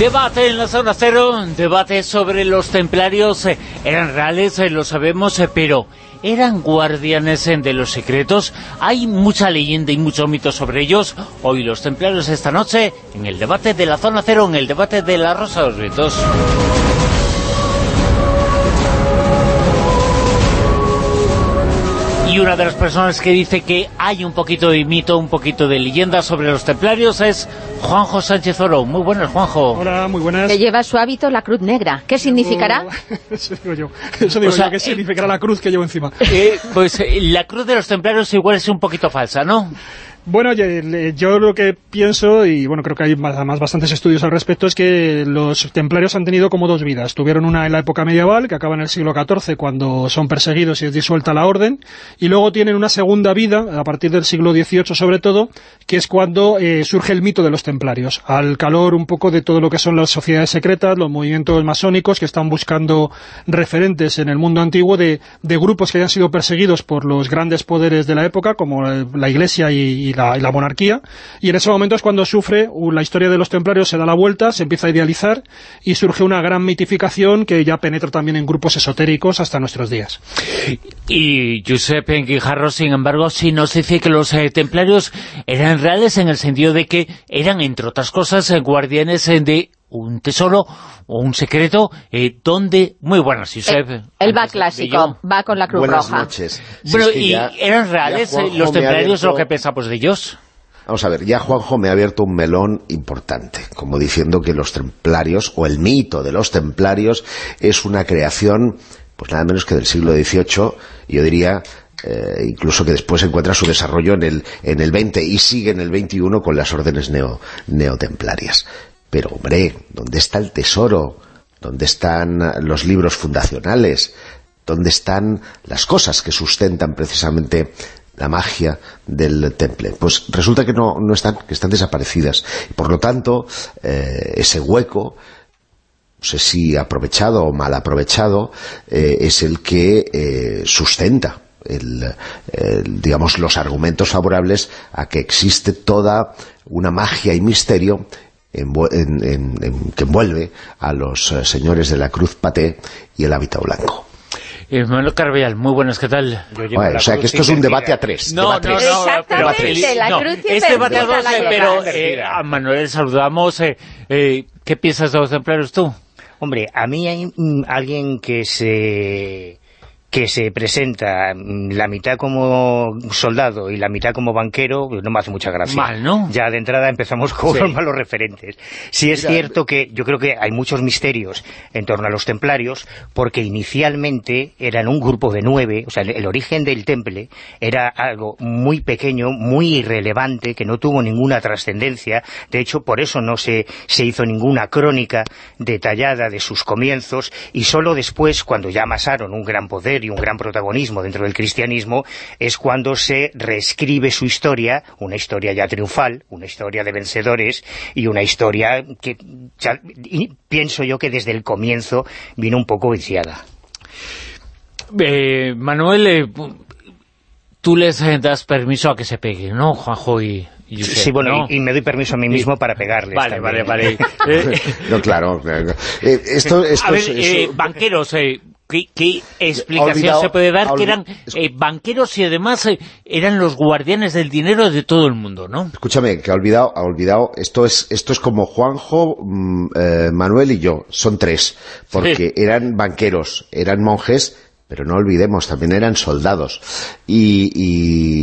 Debate en la zona cero, debate sobre los templarios, eh, eran reales, eh, lo sabemos, eh, pero ¿eran guardianes de los secretos? Hay mucha leyenda y mucho mito sobre ellos. Hoy los templarios esta noche, en el debate de la zona cero, en el debate de la Rosa de los Vientos. Y una de las personas que dice que hay un poquito de mito, un poquito de leyenda sobre los templarios es Juanjo Sánchez Oro. Muy buenas, Juanjo. Hola, muy buenas. Que lleva su hábito la cruz negra. ¿Qué significará? Oh, eso digo yo. Eso digo O sea, yo, ¿qué significará la cruz que llevo encima? Eh, pues eh, la cruz de los templarios igual es un poquito falsa, ¿no? Bueno, yo, lo que pienso, y bueno, creo que hay más- además bastantes estudios al respecto, es que los templarios han tenido como dos vidas. Tuvieron una en la época medieval, que acaba en el siglo XIV, cuando son perseguidos y es disuelta la orden, y luego tienen una segunda vida, a partir del siglo XVIII sobre todo, que es cuando eh, surge el mito de los templarios, al calor un poco de todo lo que son las sociedades secretas, los movimientos masónicos que están buscando referentes en el mundo antiguo de, de grupos que hayan sido perseguidos por los grandes poderes de la época, como eh, la Iglesia y, y la, y la monarquía, y en ese momento es cuando sufre, la historia de los templarios se da la vuelta, se empieza a idealizar, y surge una gran mitificación que ya penetra también en grupos esotéricos hasta nuestros días. Y Giuseppe Guijarro, sin embargo, sí nos dice que los eh, templarios eran reales en el sentido de que eran, entre otras cosas, eh, guardianes eh, de un tesoro o un secreto eh, donde... Muy buenas, Giuseppe. Él va Antes de clásico, va con la cruz Buenas roja. noches. Si Bueno, es que ¿y ya- eran reales eh, Juanjo los templarios lo que pensamos de ellos? Vamos a ver, ya Juanjo me ha abierto un melón importante, como diciendo que los templarios, o el mito de los templarios, es una creación, pues nada menos que del siglo XVIII, y yo diría... eh, incluso que después encuentra su desarrollo en el, en el 20 y sigue en el 21 con las órdenes neo, neotemplarias. Pero hombre, ¿dónde está el tesoro? ¿Dónde están los libros fundacionales? ¿Dónde están las cosas que sustentan precisamente la magia del temple? Pues resulta que no, están, que están desaparecidas. Por lo tanto, eh, ese hueco, no sé si aprovechado o mal aprovechado, eh, es el que eh, sustenta digamos, los argumentos favorables a que existe toda una magia y misterio en- en- en- que envuelve a los eh, señores de la cruz paté y el hábito blanco. Eh, Manuel Carvellal, muy buenas, ¿qué tal? Bueno, o sea que esto es un debate a tres. No, debate no, tres. no, pero la cruz y este debate a dos, pero eh, a Manuel saludamos. eh, eh, ¿Qué piensas de los templarios tú? Hombre, a mí hay mm, alguien que se que se presenta mm, la mitad como soldado y la mitad como banquero, pues no me hace mucha gracia. Mal, ¿no? Ya de entrada empezamos con Sí. los malos referentes. Sí es cierto que yo creo que hay muchos misterios en torno a los templarios, porque inicialmente eran un grupo de nueve, o sea, el, el origen del temple era algo muy pequeño, muy irrelevante, que no tuvo ninguna trascendencia. De hecho, por eso no se, se hizo ninguna crónica detallada de sus comienzos, y solo después, cuando ya amasaron un gran poder y un gran protagonismo dentro del cristianismo, es cuando se reescribe su historia, una historia ya triunfal, una historia de vencedores, y una historia que ya- y pienso yo que desde el comienzo vino un poco viciada. Eh, Manuel, eh, tú les das permiso a que se peguen, ¿no, Juanjo y, y Sí, bueno, ¿no? y, y me doy permiso a mí mismo para pegarles. Vale, también. vale, vale. Eh, No, claro. claro. Eh, esto, esto a ver, es- eh, es- banqueros, eh, ¿qué, qué explicación olvidado- se puede dar? Que eran eh, banqueros y además eh, eran los guardianes del dinero de todo el mundo, ¿no? Escúchame, que ha olvidado, ha olvidado, esto es, esto es como Juanjo, mm, eh, Manuel y yo, son tres, porque Sí. eran banqueros, eran monjes, pero no olvidemos, también eran soldados. Y,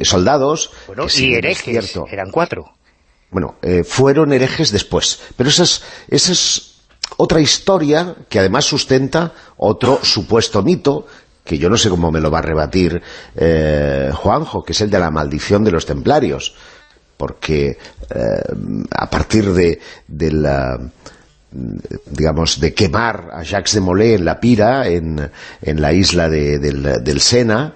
y soldados, Bueno, que y es herejes, eran cuatro. bueno, eh, fueron herejes después. Pero esa es, esa es otra historia que además sustenta otro supuesto mito que yo no sé cómo me lo va a rebatir eh, Juanjo, que es el de la maldición de los templarios. Porque eh, a partir de, la digamos, de quemar a Jacques de Molay en la pira, en, la isla de- del, del Sena,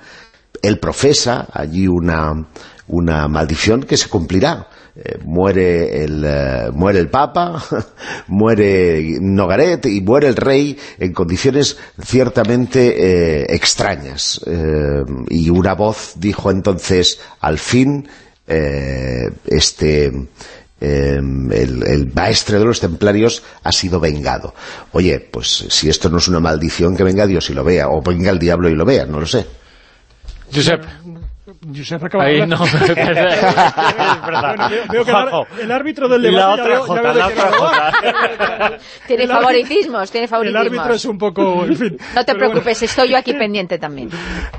él profesa allí una, una maldición que se cumplirá. Eh, muere, el, eh, muere el Papa, muere Nogaret y muere el rey en condiciones ciertamente eh, extrañas. Eh, y una voz dijo entonces, al fin, eh, este em, el, maestre de los templarios ha sido vengado. Oye, pues si esto no es una maldición, que venga Dios y lo vea, o venga el diablo y lo vea, no lo sé. Josep acaba Ahí no, es verdad. veo, que el, árbitro del debate la otra ya, Jota, Tiene favoritismos, tiene favoritismos. El árbitro es un poco... En fin, no te preocupes, estoy yo aquí pendiente también.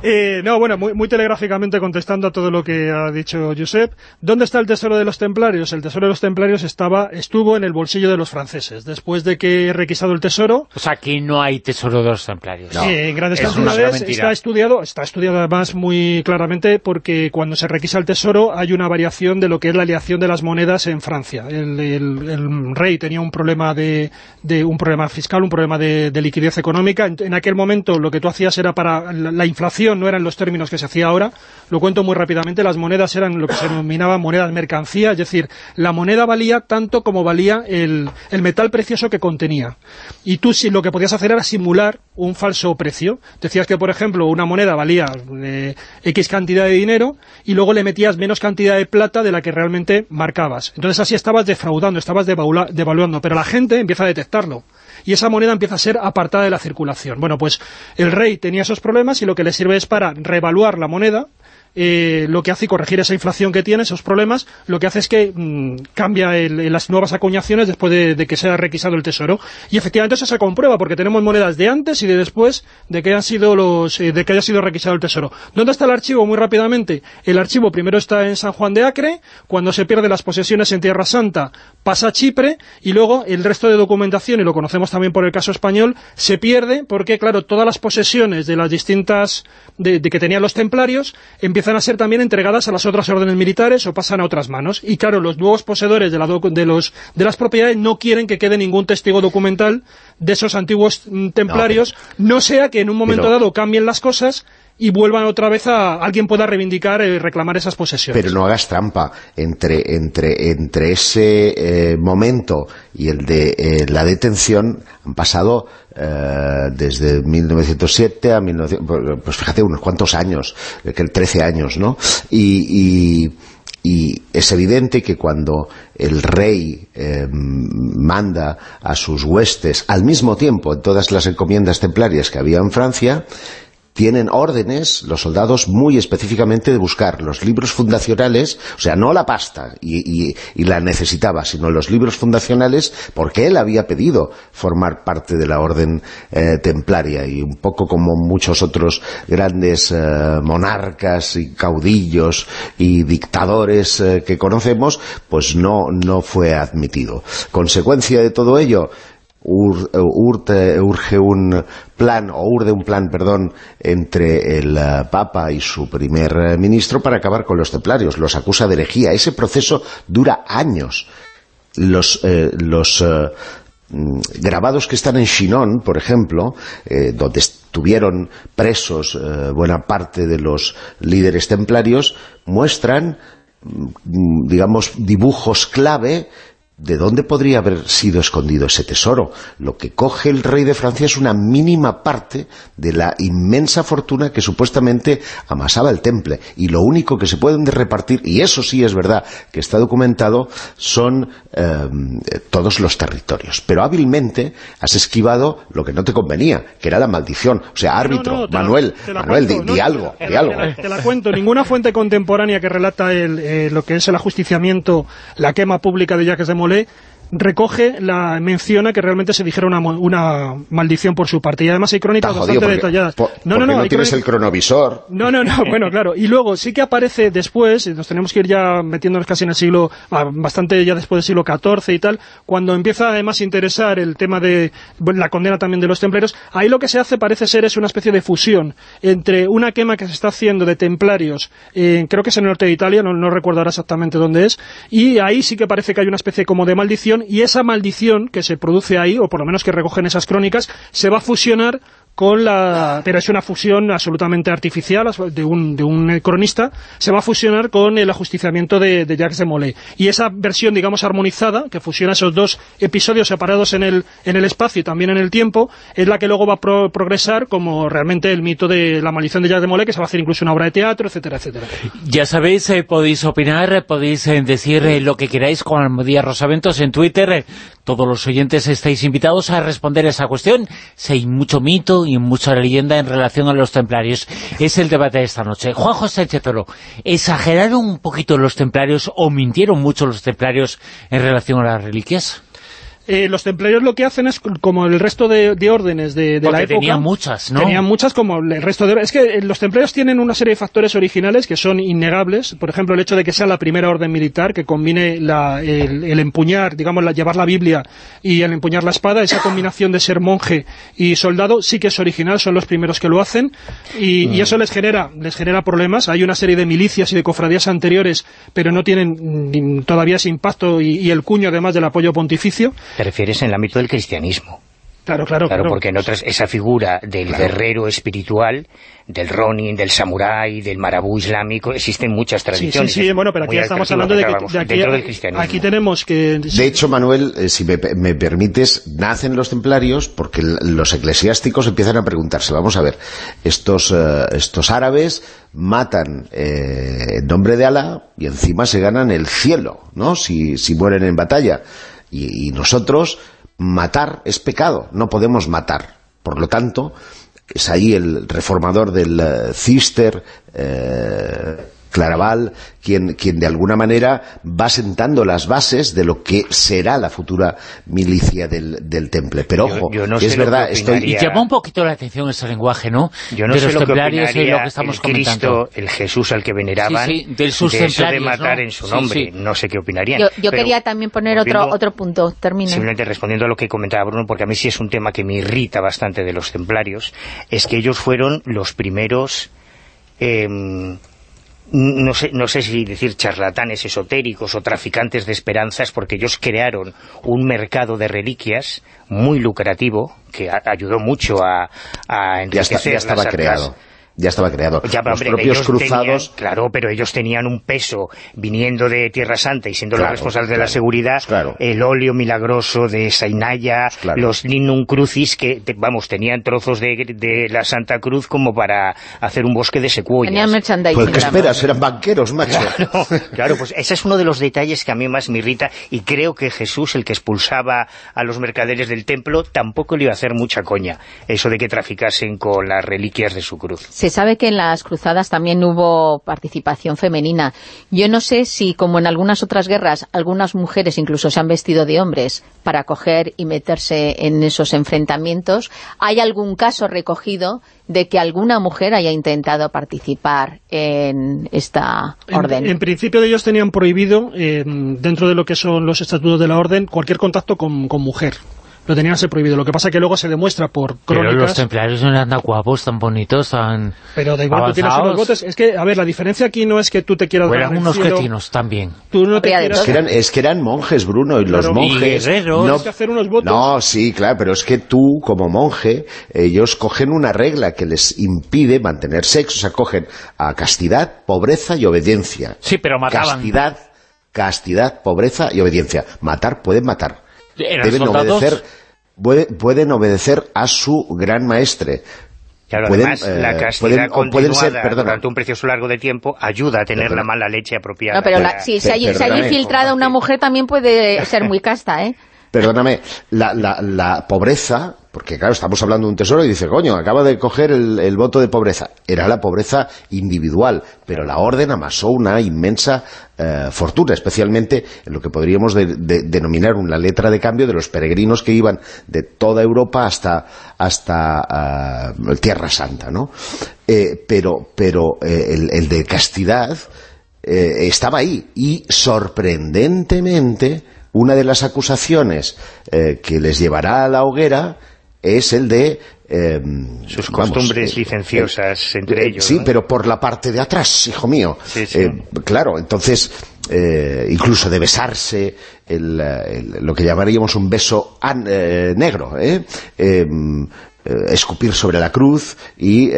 Eh, no, bueno, muy, muy, telegráficamente contestando a todo lo que ha dicho Josep. ¿Dónde está el tesoro de los templarios? El tesoro de los templarios estaba estuvo en el bolsillo de los franceses. Después de que he requisado el tesoro... O sea, aquí no hay tesoro de los templarios. No, en grandes cantidades está estudiado, está estudiado además muy claramente porque cuando se requisa el tesoro hay una variación de lo que es la aleación de las monedas en Francia. El, rey tenía un problema de, un problema fiscal, un problema de, liquidez económica. En, aquel momento lo que tú hacías era para... La, inflación no eran los términos que se hacía ahora. Lo cuento muy rápidamente. Las monedas eran lo que se denominaba monedas mercancía, es decir, la moneda valía tanto como valía el, metal precioso que contenía. Y tú lo que podías hacer era simular un falso precio. Decías que, por ejemplo, una moneda valía eh, X cantidad de dinero y luego le metías menos cantidad de plata de la que realmente marcabas. Entonces así estabas defraudando, estabas devaluando, pero la gente empieza a detectarlo y esa moneda empieza a ser apartada de la circulación. Bueno, pues el rey tenía esos problemas y lo que le sirve es para revaluar la moneda eh, lo que hace y corregir esa inflación que tiene, esos problemas, lo que hace es que mm, cambia las nuevas acuñaciones después de, que se ha requisado el tesoro. Y efectivamente eso se comprueba, porque tenemos monedas de antes y de después eh, de que haya sido requisado el tesoro. ¿Dónde está el archivo? Muy rápidamente. El archivo primero está en San Juan de Acre, cuando se pierden las posesiones en Tierra Santa pasa a Chipre, y luego el resto de documentación, y lo conocemos también por el caso español, se pierde porque, claro, todas las posesiones de las distintas, de, de que tenían los templarios, empiezan empiezan a ser también entregadas a las otras órdenes militares o pasan a otras manos. Y claro, los nuevos poseedores de, la de, los, de las propiedades no quieren que quede ningún testigo documental de esos antiguos mm, templarios, no, sea que en un momento dado cambien las cosas y vuelvan otra vez a alguien pueda reivindicar y reclamar esas posesiones. Pero no hagas trampa entre, entre, entre ese eh, momento y el de eh, la detención han pasado eh, desde 1907 a 1900, pues fíjate unos cuantos años, que 13 años, ¿no? Y, es evidente que cuando el rey manda a sus huestes al mismo tiempo en todas las encomiendas templarias que había en Francia, tienen órdenes, los soldados, muy específicamente de buscar los libros fundacionales, o sea, no la pasta, y, la necesitaba, sino los libros fundacionales, porque él había pedido formar parte de la orden eh, templaria, y un poco como muchos otros grandes eh, monarcas y caudillos y dictadores eh, que conocemos, pues no, no fue admitido. Consecuencia de todo ello, urge un plan, o urde un plan, perdón, entre el eh, Papa y su primer eh, ministro para acabar con los templarios. Los acusa de herejía. Ese proceso dura años. Los, eh, los mm, grabados que están en Chinon, por ejemplo, donde estuvieron presos buena parte de los líderes templarios, muestran mm, digamos, dibujos clave ¿De dónde podría haber sido escondido ese tesoro? Lo que coge el rey de Francia es una mínima parte de la inmensa fortuna que supuestamente amasaba el temple. Y lo único que se pueden repartir, y eso sí es verdad que está documentado, son em, todos los territorios. Pero hábilmente has esquivado lo que no te convenía, que era la maldición. O sea, árbitro, Manuel, Manuel, di, algo, te, algo. Te la cuento. Ninguna fuente contemporánea que relata eh, lo que es el ajusticiamiento, la quema pública de Jacques de Molay parler recoge, la menciona que realmente se dijera una, una maldición por su parte. Y además hay crónicas bastante detalladas. no, no, no, tienes el cronovisor. No, no, no, bueno, claro. Y luego sí que aparece después, nos tenemos que ir ya metiéndonos casi en el siglo, bastante ya después del siglo XIV y tal, cuando empieza además a interesar el tema de la condena también de los templarios, ahí lo que se hace parece ser es una especie de fusión entre una quema que se está haciendo de templarios, creo que es en el norte de Italia, no, no recuerdo ahora exactamente dónde es, y ahí sí que parece que hay una especie como de maldición y esa maldición que se produce ahí, o por lo menos que recogen esas crónicas, se va a fusionar con la... pero es una fusión absolutamente artificial de un, de un cronista, se va a fusionar con el ajusticiamiento de, de Jacques de Molay. Y esa versión, digamos, armonizada, que fusiona esos dos episodios separados en el, en el espacio y también en el tiempo, es la que luego va a progresar como realmente el mito de la maldición de Jacques de Molay, que se va a hacer incluso una obra de teatro, etcétera, etcétera. Ya sabéis, eh, podéis opinar, eh, podéis eh, decir lo que queráis con Almodía Rosaventos en Twitter. Todos los oyentes estáis invitados a responder esa cuestión. Si hay mucho mito y mucha leyenda en relación a los templarios. Es el debate de esta noche. Juan José Toro, ¿exageraron un poquito los templarios o mintieron mucho los templarios en relación a las reliquias? Eh, los templarios lo que hacen es como el resto de, órdenes de, la época. tenían muchas, ¿no? Tenían muchas como el resto de... Es que eh, los templarios tienen una serie de factores originales que son innegables. Por ejemplo, el hecho de que sea la primera orden militar, que combine el, empuñar, digamos, la, llevar la Biblia y el empuñar la espada, esa combinación de ser monje y soldado sí que es original, son los primeros que lo hacen y, mm. eso les genera les genera problemas. Hay una serie de milicias y de cofradías anteriores, pero no tienen mm, todavía ese impacto y el cuño además del apoyo pontificio. Te refieres en el ámbito del cristianismo. Claro, claro, claro. porque en otras, esa figura del guerrero espiritual, del ronin, del samurái, del marabú islámico, existen muchas tradiciones. Sí, sí, bueno, pero aquí estamos hablando de que, aquí, del cristianismo. aquí tenemos que... De hecho, Manuel, eh, si me, permites, nacen los templarios porque los eclesiásticos empiezan a preguntarse, vamos a ver, estos, eh, estos árabes matan eh, en nombre de Alá y encima se ganan el cielo, ¿no?, si, si mueren en batalla y, nosotros, matar es pecado, no podemos matar. Por lo tanto, es ahí el reformador del eh, Cister, eh, Claraval, quien, quien de alguna manera va sentando las bases de lo que será la futura milicia del, del Temple. Pero ojo, es verdad... Estoy... Y llama un poquito la atención ese lenguaje, ¿no? Yo no sé lo que opinaría lo que estamos el Cristo, el Jesús al que veneraban, sí, del de eso de matar en su nombre. No sé qué opinarían. Yo, quería también poner otro, otro punto, termino. Simplemente respondiendo a lo que comentaba Bruno, porque a mí sí es un tema que me irrita bastante de los templarios, es que ellos fueron los primeros... Eh, no sé, no sé si decir charlatanes esotéricos o traficantes de esperanzas, porque ellos crearon un mercado de reliquias muy lucrativo, que ayudó mucho a, a enriquecer ya, estaba creado ya estaba creado. los propios cruzados... claro, pero ellos tenían un peso viniendo de Tierra Santa y siendo los responsables de la seguridad, el óleo milagroso de Sainaya, los Linum Crucis, que, vamos, tenían trozos de, la Santa Cruz como para hacer un bosque de secuoyas. Tenían merchandising. Pues, ¿qué esperas? Eran banqueros, macho. Claro, pues ese es uno de los detalles que a mí más me irrita y creo que Jesús, el que expulsaba a los mercaderes del templo, tampoco le iba a hacer mucha coña eso de que traficasen con las reliquias de su cruz. Se sabe que en las cruzadas también hubo participación femenina. Yo no sé si, como en algunas otras guerras, algunas mujeres incluso se han vestido de hombres para coger y meterse en esos enfrentamientos. ¿Hay algún caso recogido de que alguna mujer haya intentado participar en esta orden? En, principio ellos tenían prohibido, eh, dentro de lo que son los estatutos de la orden, cualquier contacto con mujer lo tenían ser prohibido. Lo que pasa es que luego se demuestra por crónicas... Pero los templarios no eran tan guapos, tan bonitos, tan Pero da igual, tú tienes unos botes... Es que, a ver, la diferencia aquí no es que tú te quieras... O eran unos cretinos también. Tú no te quieras... Es que, eran, es que eran monjes, Bruno, y los monjes... Y no, que hacer unos votos. no, sí, claro, pero es que tú, como monje, ellos cogen una regla que les impide mantener sexo, o sea, cogen a castidad, pobreza y obediencia. Sí, pero mataban. Castidad, castidad, pobreza y obediencia. Matar, pueden matar. Deben obedecer pueden obedecer a su gran maestre. Claro, además, la eh, castidad continuada durante un precioso largo de tiempo ayuda a tener la mala leche apropiada. No, pero si, se ha infiltrado una mujer también puede ser muy casta, ¿eh? Perdóname, la, pobreza porque claro, estamos hablando de un tesoro y dice, coño, acaba de coger el, voto de pobreza. Era la pobreza individual, pero la orden amasó una inmensa eh, fortuna, especialmente en lo que podríamos denominar una letra de cambio de los peregrinos que iban de toda Europa hasta, hasta eh, Tierra Santa, ¿no? Eh, pero pero el, de castidad estaba ahí y sorprendentemente una de las acusaciones que les llevará a la hoguera es el de... Em, Sus costumbres eh, licenciosas entre ellos. Sí, pero por la parte de atrás, hijo mío. Eh, claro, entonces, eh, incluso de besarse, lo que llamaríamos un beso negro, em, escupir sobre la cruz y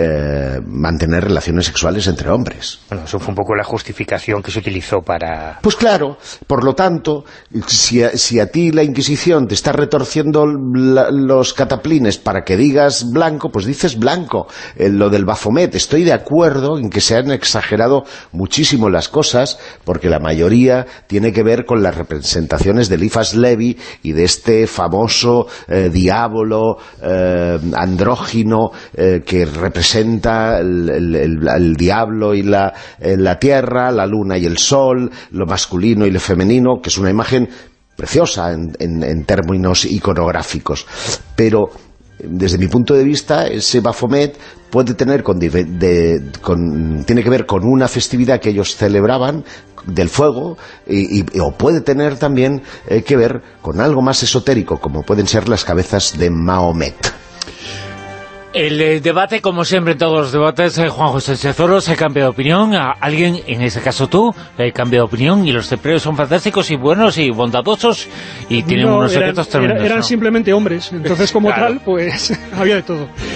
mantener relaciones sexuales entre hombres. Bueno, eso fue un poco la justificación que se utilizó para... Pues claro, por lo tanto, si a, si a ti la Inquisición te está retorciendo los cataplines para que digas blanco, pues dices blanco. lo del Bafomet, estoy de acuerdo en que se han exagerado muchísimo las cosas, porque la mayoría tiene que ver con las representaciones de Lifas Levi y de este famoso eh, diablo eh, andrógino eh, que representa el, diablo y la, la tierra, la luna y el sol, lo masculino y lo femenino, que es una imagen preciosa en, términos iconográficos. Pero desde mi punto de vista, ese Bafomet puede tener con, tiene que ver con una festividad que ellos celebraban del fuego o puede tener también eh, que ver con algo más esotérico como pueden ser las cabezas de Mahomet. El eh, debate, como siempre en todos los debates, eh, Juan José Cezoro se cambia de opinión, alguien, en ese caso tú, eh, cambia de opinión y los templarios son fantásticos y buenos y bondadosos y tienen unos secretos tremendos. Eran, simplemente hombres, entonces como tal, pues había de todo.